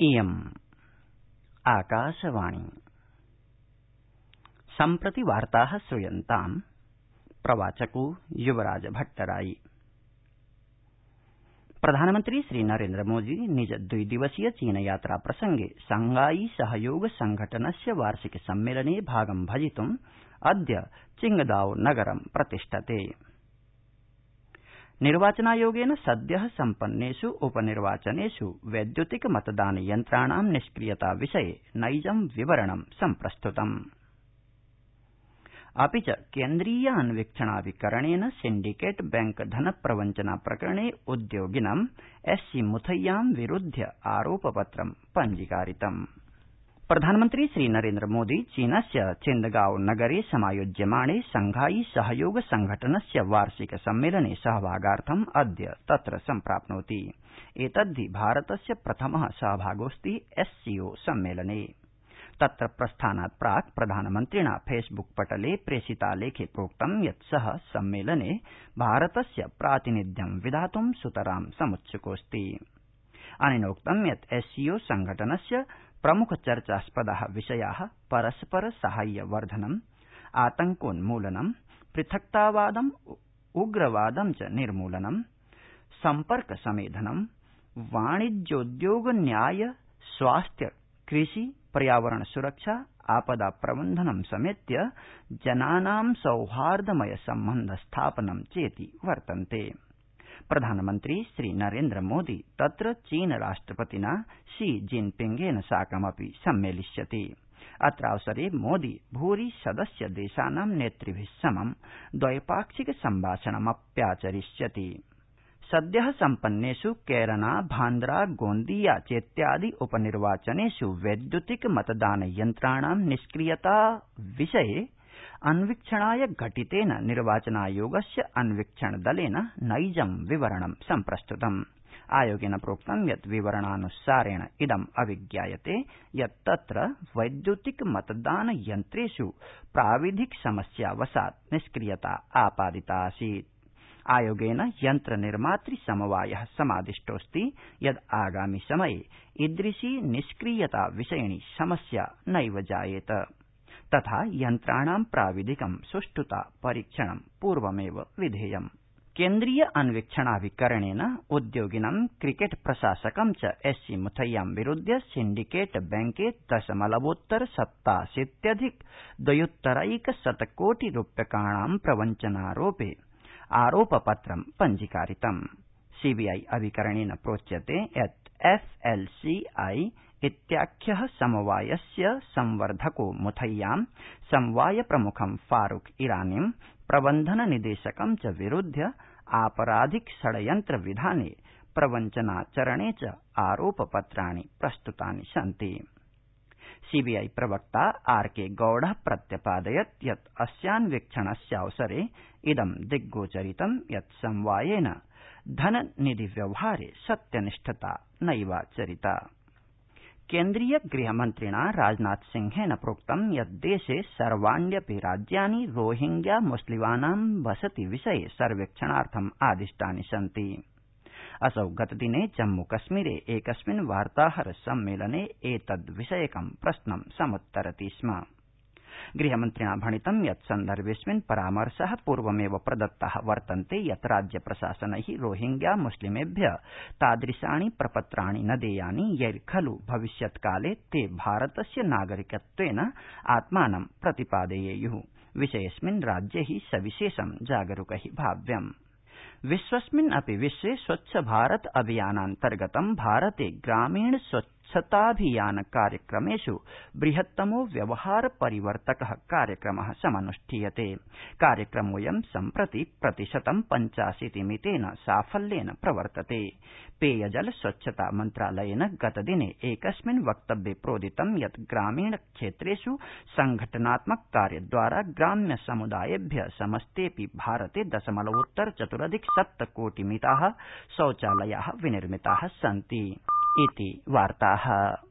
इयम् आकाशवाणी। सम्प्रति वार्ता श्रूयन्ताम् प्रवाचको युवराज भट्टराई। प्रधानमन्त्री श्रीनरेन्द्रमोदी निज द्वि दिवसीय चीन यात्रा प्रसंगे शंघाई सहयोग संघटनस्य वार्षिक सम्मेलने भागं भजितुम् अद्य चिंगदाओ नगरं प्रतिष्ठते। निर्वाचनायोगेन सद्य सम्पन्नेष् उपनिर्वाचनेष् वैद्युतिक मतदान यन्त्राणां निष्क्रियता विषये नैजं विवरणं सम्प्रस्तुतम्। अपि च केन्द्रीयान्वीक्षणाभिकरणेन सिण्डिकेट बैंक धन प्रवञ्चना प्रकरणे उद्योगिनं एससी मुथय्यां विरूद्धय आरोपपत्रं पञ्जीकारितम्। प्रधानमन्त्री श्रीनरेन्द्रमोदी चीनस्य चेन्दगांव नगरे समायोज्यमाणे शंघाई सहयोग संघटनस्य वार्षिक सम्मेलने सहभागार्थम् अद्य तत्र सम्प्राप्नोति। एतद्धि भारतस्य प्रथम सहभागोऽस्ति एससीओ सम्मेलने। तत्र प्रस्थानात् प्राक् प्रधानमन्त्रिणा फेसब्क पटले प्रेषितालेखे प्रोक्तं यत् स सम्मेलने भारतस्य प्रातिनिध्यं विधातुं सुतरां समुत्सुकोऽस्ति अनेनोक्तं यत् एससीओ संघटनस्य प्रमुख चर्चास्पदा विषया परस्पर साहाय्य वर्धनम् आतंकोन्मूलनं पृथक्तावादम् उग्रवादं च निर्मूलनं सम्पर्क समेधनं वाणिज्योद्योग न्याय स्वास्थ्य, कृषि पर्यावरण सुरक्षा आपदा प्रबन्धनं समेत्य जनानां सौहार्दमय सम्बन्ध स्थापनं चेति वर्तन्ते। प्रधानमन्त्री श्रीनरेन्द्रमोदी तत्र चीन राष्ट्रपतिना शी जिनपिंगेन साकमपि सम्मेलिष्यति। अत्रावसरे मोदी भूरि सदस्य देशानां नेतृभि समं द्वैपाक्षिक सम्भाषणमप्याचरिष्यति। सद्य सम्पन्नेष् कैरना भान्द्रा गोन्दीया चेत्यादि उपनिर्वाचनेष् वैद्युतिक मतदान यन्त्राणां निष्क्रियता विषये अन्वीक्षणाय घटितेन निर्वाचनायोगस्य अन्वीक्षण दलेन नैजं विवरणं सम्प्रस्तुतम्। आयोगेन प्रोक्तं यत् विवरणानुसारेण इदम् अभिज्ञायते यत् तत्र वैद्युतिक मतदान यन्त्रेष् प्राविधिक समस्यावशात् निष्क्रियता आपादिताऽसीत् आयोगेन यन्त्र निर्मातृ समवाय समादिष्टोऽस्ति यत् आगामि समये ईदृशी निष्क्रियता विषयिणी समस्या नैव जायेत। तथा यन्त्राणां प्राविधिकं सुष्ठुता परीक्षणं पूर्वमेव विधेयम्। केंद्रीय अन्वीक्षणाभिकरणेन उद्योगिनं क्रिकेट प्रशासकं च एससी मुथय्यां विरूध्य सिण्डिकेट बैंके दशमलवोत्तर सप्ताशीत्यधिक द्वयोत्तरैक शत कोटि रूप्यकाणां प्रवञ्चनारोपे आरोपपत्रं पञ्जीकारितम्। सीबीआई अभिकरणेन प्रोच्यते यत् एफएलसीआई इत्याख्य समवायस्य संवर्धको मुथय्यां समवाय प्रमुखं फारूक ईरानीं प्रबन्धन निदेशकं च विरूध्य आपराधिक षड्यन्त्र विधाने प्रवञ्चनाचरणे च आरोपपत्राणि प्रस्तुतानि सन्ति। सीबीआई प्रवक्ता आरके गौड़ प्रत्यपादयत् यत् अस्यान्वीक्षणस्यावसरे इदं दिग्गोचरितं यत् समवायेन धननिधि व्यवहारे सत्यनिष्ठता नैवाचरिता। केंद्रीय गृहमन्त्रिणा राजनाथ सिंहेन प्रोक्तं यत् देशे सर्वाण्यपि राज्यानि रोहिंग्या मुस्लिमानां वसति विषये सर्वेक्षणार्थम् आदिष्टानि सन्ति। असौ गतदिने जम्मूकश्मीरे एकस्मिन् वार्ताहर सम्मेलने एतद्विषयकं प्रश्नं समुत्तरति स्म। गृहमन्त्रिणा भणितं यत् सन्दर्भेऽस्मिन् परामर्श पूर्वमेव प्रदत्ता वर्तन्ते यत् राज्य प्रशासनै रोहिंग्या मुस्लिमेभ्य तादृशानि प्रपत्राणि न देयानि यैर्खल् भविष्यत्काले ते भारतस्य नागरिकत्वेन आत्मानं प्रतिपादयेयु। विषयेऽस्मिन् राज्यै सविशेषं जागरूकै भाव्यम्। विश्वस्मिन् अपि विश्वे स्वच्छ भारत अभियानान्तर्गतं भारते ग्रामीण स्वच्छताभियान कार्यक्रमेष् बृहत्तमो व्यवहार परिवर्तक कार्यक्रम समन्ष्ठीयते। कार्यक्रमोऽयं सम्प्रति प्रतिशतं पञ्चाशीति मितेन साफल्येन प्रवर्तते। पेयजल स्वच्छता मन्त्रालयेन गतदिने एकस्मिन् वक्तव्ये प्रोदितं यत् ग्रामीण क्षेत्रेष् संघटनात्मक कार्यद्वारा ग्राम्य समुदायेभ्य समस्तेऽपि भारते दशमलवोत्तर चतुरधिक सप्तकोटि मिता शौचालया विनिर्मिता सन्ति। इति वार्ता।